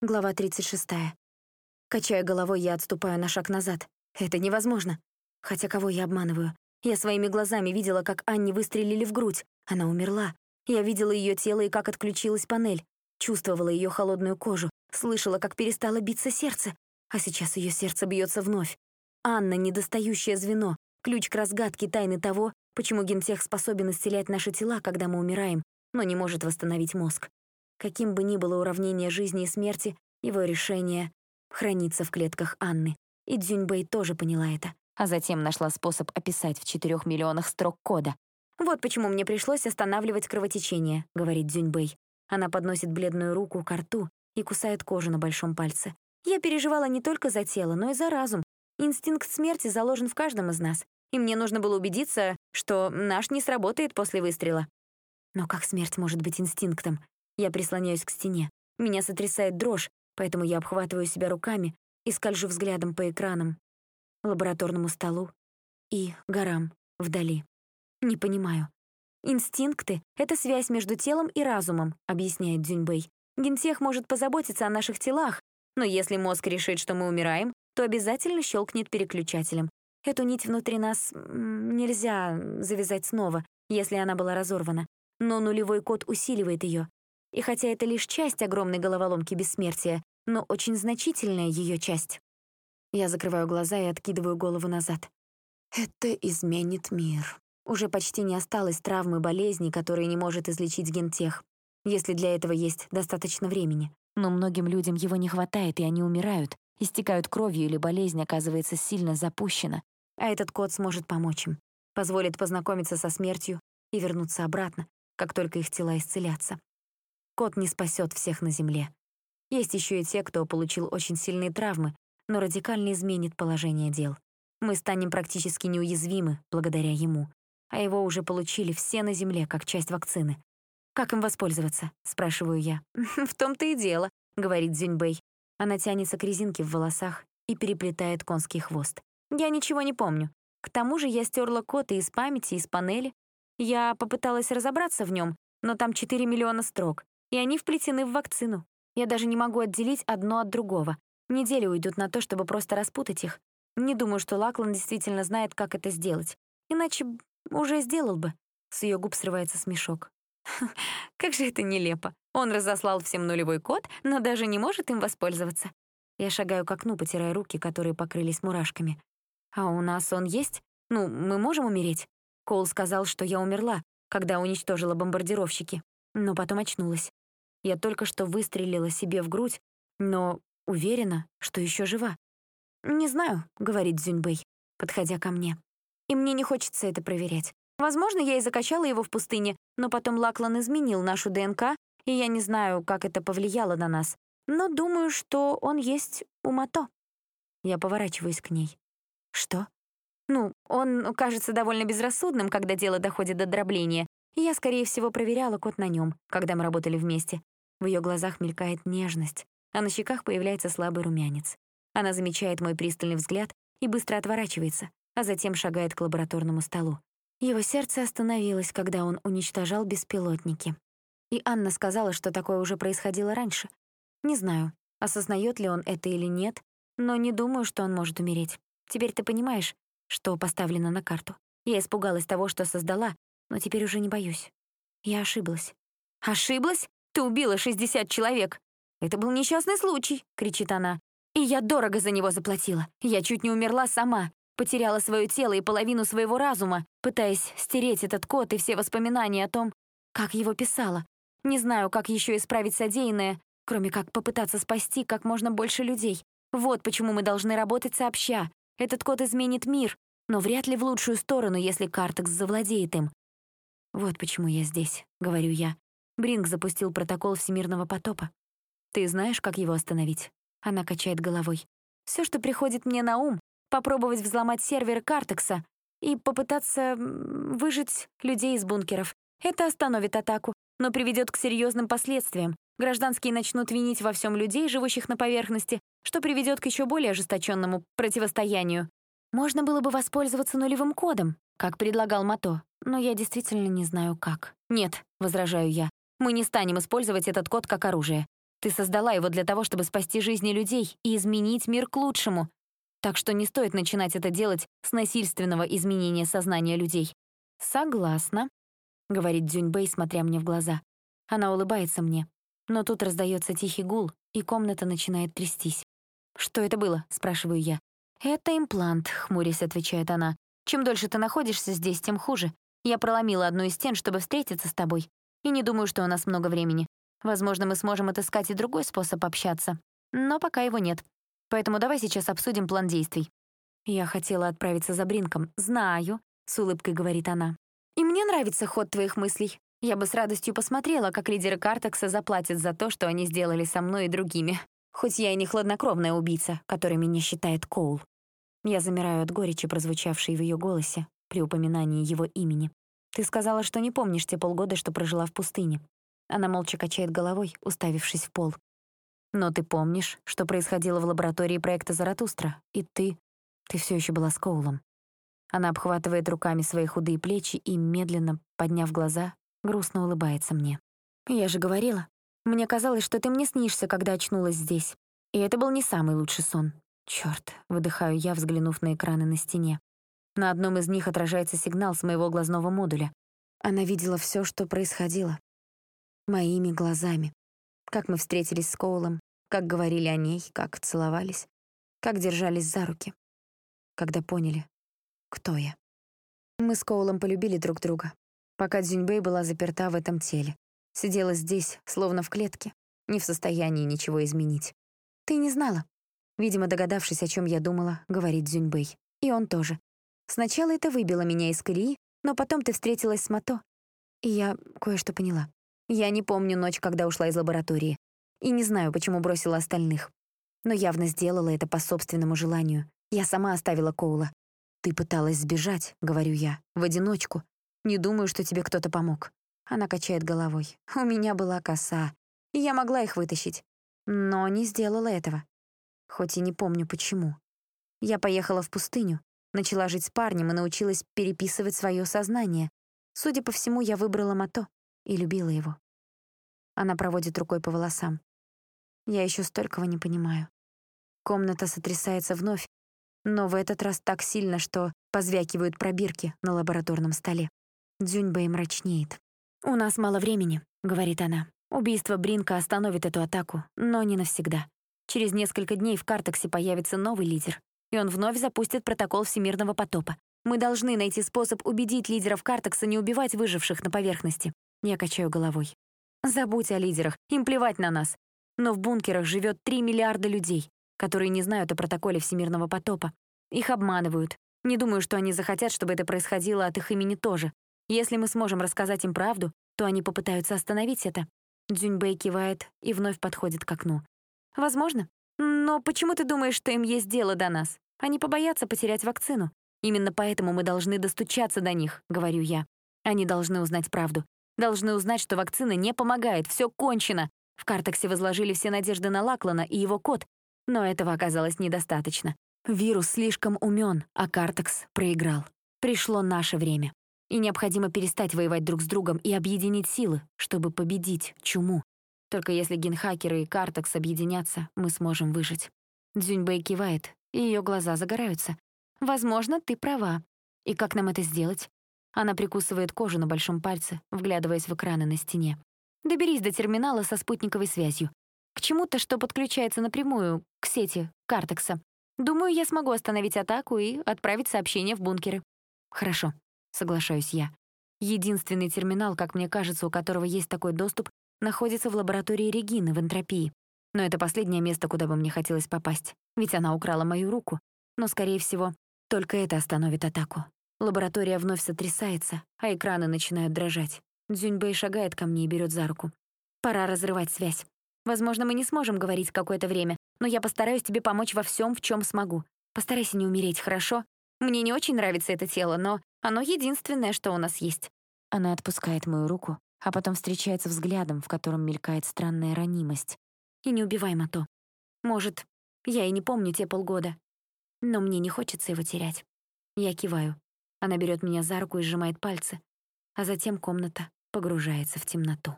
Глава 36. Качая головой, я отступаю на шаг назад. Это невозможно. Хотя кого я обманываю? Я своими глазами видела, как Анне выстрелили в грудь. Она умерла. Я видела ее тело и как отключилась панель. Чувствовала ее холодную кожу. Слышала, как перестало биться сердце. А сейчас ее сердце бьется вновь. Анна — недостающее звено. Ключ к разгадке тайны того, почему гентех способен исцелять наши тела, когда мы умираем, но не может восстановить мозг. Каким бы ни было уравнение жизни и смерти, его решение хранится в клетках Анны. И Дзюньбэй тоже поняла это. А затем нашла способ описать в четырех миллионах строк кода. «Вот почему мне пришлось останавливать кровотечение», — говорит Дзюньбэй. Она подносит бледную руку к рту и кусает кожу на большом пальце. «Я переживала не только за тело, но и за разум. Инстинкт смерти заложен в каждом из нас, и мне нужно было убедиться, что наш не сработает после выстрела». Но как смерть может быть инстинктом? Я прислоняюсь к стене. Меня сотрясает дрожь, поэтому я обхватываю себя руками и скольжу взглядом по экранам, лабораторному столу и горам вдали. Не понимаю. «Инстинкты — это связь между телом и разумом», — объясняет Дзюньбэй. «Гентех может позаботиться о наших телах, но если мозг решит, что мы умираем, то обязательно щелкнет переключателем. Эту нить внутри нас нельзя завязать снова, если она была разорвана. Но нулевой код усиливает ее, и хотя это лишь часть огромной головоломки бессмертия, но очень значительная ее часть. Я закрываю глаза и откидываю голову назад. Это изменит мир. Уже почти не осталось травмы болезни, которые не может излечить гентех, если для этого есть достаточно времени. Но многим людям его не хватает, и они умирают, истекают кровью или болезнь оказывается сильно запущена. А этот код сможет помочь им, позволит познакомиться со смертью и вернуться обратно, как только их тела исцелятся. Кот не спасет всех на Земле. Есть еще и те, кто получил очень сильные травмы, но радикально изменит положение дел. Мы станем практически неуязвимы благодаря ему, а его уже получили все на Земле как часть вакцины. «Как им воспользоваться?» — спрашиваю я. «В том-то и дело», — говорит Зюньбэй. Она тянется к резинке в волосах и переплетает конский хвост. «Я ничего не помню. К тому же я стерла код и из памяти, из панели. Я попыталась разобраться в нем, но там 4 миллиона строк и они вплетены в вакцину. Я даже не могу отделить одно от другого. Недели уйдут на то, чтобы просто распутать их. Не думаю, что Лаклан действительно знает, как это сделать. Иначе уже сделал бы. С ее губ срывается смешок. Как же это нелепо. Он разослал всем нулевой код, но даже не может им воспользоваться. Я шагаю к окну, потирая руки, которые покрылись мурашками. А у нас он есть? Ну, мы можем умереть? Коул сказал, что я умерла, когда уничтожила бомбардировщики, но потом очнулась. Я только что выстрелила себе в грудь, но уверена, что еще жива. «Не знаю», — говорит Зюньбэй, подходя ко мне. «И мне не хочется это проверять. Возможно, я и закачала его в пустыне, но потом Лаклан изменил нашу ДНК, и я не знаю, как это повлияло на нас. Но думаю, что он есть у Мато». Я поворачиваюсь к ней. «Что?» «Ну, он кажется довольно безрассудным, когда дело доходит до дробления, я, скорее всего, проверяла код на нем, когда мы работали вместе. В ее глазах мелькает нежность, а на щеках появляется слабый румянец. Она замечает мой пристальный взгляд и быстро отворачивается, а затем шагает к лабораторному столу. Его сердце остановилось, когда он уничтожал беспилотники. И Анна сказала, что такое уже происходило раньше. Не знаю, осознает ли он это или нет, но не думаю, что он может умереть. Теперь ты понимаешь, что поставлено на карту. Я испугалась того, что создала, но теперь уже не боюсь. Я ошиблась. Ошиблась? Ты убила 60 человек. Это был несчастный случай, кричит она. И я дорого за него заплатила. Я чуть не умерла сама. Потеряла свое тело и половину своего разума, пытаясь стереть этот код и все воспоминания о том, как его писала. Не знаю, как еще исправить содеянное, кроме как попытаться спасти как можно больше людей. Вот почему мы должны работать сообща. Этот код изменит мир, но вряд ли в лучшую сторону, если Картекс завладеет им. «Вот почему я здесь», — говорю я. Бринг запустил протокол всемирного потопа. Ты знаешь, как его остановить? Она качает головой. Все, что приходит мне на ум, попробовать взломать сервер Картекса и попытаться выжить людей из бункеров. Это остановит атаку, но приведет к серьезным последствиям. Гражданские начнут винить во всем людей, живущих на поверхности, что приведет к еще более ожесточенному противостоянию. Можно было бы воспользоваться нулевым кодом, как предлагал Мато, но я действительно не знаю как. «Нет», — возражаю я, мы не станем использовать этот код как оружие. Ты создала его для того, чтобы спасти жизни людей и изменить мир к лучшему. Так что не стоит начинать это делать с насильственного изменения сознания людей. «Согласна», — говорит Дзюньбэй, смотря мне в глаза. Она улыбается мне. Но тут раздается тихий гул, и комната начинает трястись. «Что это было?» — спрашиваю я. «Это имплант», — хмурясь отвечает она. «Чем дольше ты находишься здесь, тем хуже. Я проломила одну из стен, чтобы встретиться с тобой. И не думаю, что у нас много времени. Возможно, мы сможем отыскать и другой способ общаться. Но пока его нет. Поэтому давай сейчас обсудим план действий». Я хотела отправиться за Бринком. «Знаю», — с улыбкой говорит она. «И мне нравится ход твоих мыслей. Я бы с радостью посмотрела, как лидеры Картекса заплатят за то, что они сделали со мной и другими. Хоть я и не хладнокровная убийца, которой меня считает Коул. Я замираю от горечи, прозвучавшей в ее голосе, при упоминании его имени. «Ты сказала, что не помнишь те полгода, что прожила в пустыне». Она молча качает головой, уставившись в пол. «Но ты помнишь, что происходило в лаборатории проекта Заратустра, и ты... ты все еще была с Коулом». Она обхватывает руками свои худые плечи и, медленно, подняв глаза, грустно улыбается мне. «Я же говорила. Мне казалось, что ты мне снишься, когда очнулась здесь. И это был не самый лучший сон. Чёрт, выдыхаю я, взглянув на экраны на стене. На одном из них отражается сигнал с моего глазного модуля. Она видела всё, что происходило. Моими глазами. Как мы встретились с Коулом, как говорили о ней, как целовались, как держались за руки. Когда поняли, кто я. Мы с Коулом полюбили друг друга, пока Дзюньбэй была заперта в этом теле. Сидела здесь, словно в клетке, не в состоянии ничего изменить. Ты не знала. Видимо, догадавшись, о чем я думала, говорит Дзюньбэй. И он тоже. Сначала это выбило меня из колеи, но потом ты встретилась с Мато. И я кое-что поняла. Я не помню ночь, когда ушла из лаборатории. И не знаю, почему бросила остальных. Но явно сделала это по собственному желанию. Я сама оставила Коула. «Ты пыталась сбежать», — говорю я, — «в одиночку. Не думаю, что тебе кто-то помог». Она качает головой. «У меня была коса, и я могла их вытащить. Но не сделала этого. Хоть и не помню, почему. Я поехала в пустыню, начала жить с парнем и научилась переписывать свое сознание. Судя по всему, я выбрала Мато и любила его. Она проводит рукой по волосам. Я еще столького не понимаю. Комната сотрясается вновь, но в этот раз так сильно, что позвякивают пробирки на лабораторном столе. Дзюньбэй мрачнеет. «У нас мало времени», — говорит она. «Убийство Бринка остановит эту атаку, но не навсегда. Через несколько дней в Картексе появится новый лидер, и он вновь запустит протокол всемирного потопа. Мы должны найти способ убедить лидеров Картекса не убивать выживших на поверхности». Я качаю головой. «Забудь о лидерах, им плевать на нас. Но в бункерах живет 3 миллиарда людей, которые не знают о протоколе всемирного потопа. Их обманывают. Не думаю, что они захотят, чтобы это происходило от их имени тоже. Если мы сможем рассказать им правду, то они попытаются остановить это. Дзюньбэй кивает и вновь подходит к окну. Возможно. Но почему ты думаешь, что им есть дело до нас? Они побоятся потерять вакцину. Именно поэтому мы должны достучаться до них, говорю я. Они должны узнать правду. Должны узнать, что вакцина не помогает, все кончено. В Картексе возложили все надежды на Лаклана и его код, но этого оказалось недостаточно. Вирус слишком умен, а Картекс проиграл. Пришло наше время. И необходимо перестать воевать друг с другом и объединить силы, чтобы победить чуму. Только если генхакеры и Картекс объединятся, мы сможем выжить. Дзюньбэй кивает, и ее глаза загораются. «Возможно, ты права. И как нам это сделать?» Она прикусывает кожу на большом пальце, вглядываясь в экраны на стене. «Доберись до терминала со спутниковой связью. К чему-то, что подключается напрямую к сети Картекса. Думаю, я смогу остановить атаку и отправить сообщение в бункеры». «Хорошо соглашаюсь я. Единственный терминал, как мне кажется, у которого есть такой доступ, находится в лаборатории Регины в энтропии. Но это последнее место, куда бы мне хотелось попасть, ведь она украла мою руку. Но, скорее всего, только это остановит атаку. Лаборатория вновь сотрясается, а экраны начинают дрожать. Дзюньбэй шагает ко мне и берет за руку. Пора разрывать связь. Возможно, мы не сможем говорить какое-то время, но я постараюсь тебе помочь во всем, в чем смогу. Постарайся не умереть, хорошо? Мне не очень нравится это тело, но оно единственное, что у нас есть». Она отпускает мою руку, а потом встречается взглядом, в котором мелькает странная ранимость. «И не убивай Мато. Может, я и не помню те полгода, но мне не хочется его терять». Я киваю. Она берет меня за руку и сжимает пальцы, а затем комната погружается в темноту.